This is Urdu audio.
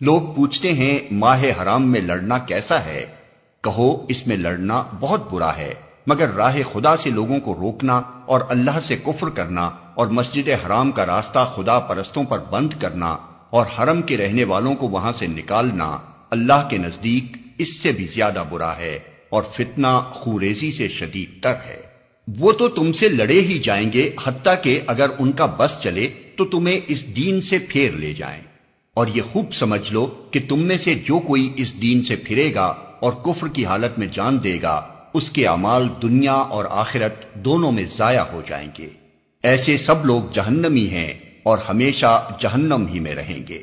لوگ پوچھتے ہیں، ماہ حرام میں لڑنا کیسا ہے؟ کہو، اس میں لڑنا بہت برا ہے، مگر راہ خدا سے لوگوں کو روکنا اور اللہ سے کفر کرنا اور مسجد حرام کا راستہ خدا پرستوں پر بند کرنا اور حرم کے رہنے والوں کو وہاں سے نکالنا، اللہ کے نزدیک اس سے بھی زیادہ برا ہے اور فتنہ خوریزی سے شدید تر ہے۔ وہ تو تم سے لڑے ہی جائیں گے، حتیٰ کہ اگر ان کا بس چلے تو تمہیں اس دین سے پھیر لے جائیں۔ اور یہ خوب سمجھ لو کہ تم میں سے جو کوئی اس دین سے پھرے گا اور کفر کی حالت میں جان دے گا، اس کے اعمال دنیا اور آخرت دونوں میں ضائع ہو جائیں گے۔ ایسے سب لوگ جہنمی ہیں اور ہمیشہ جہنم ہی میں رہیں گے۔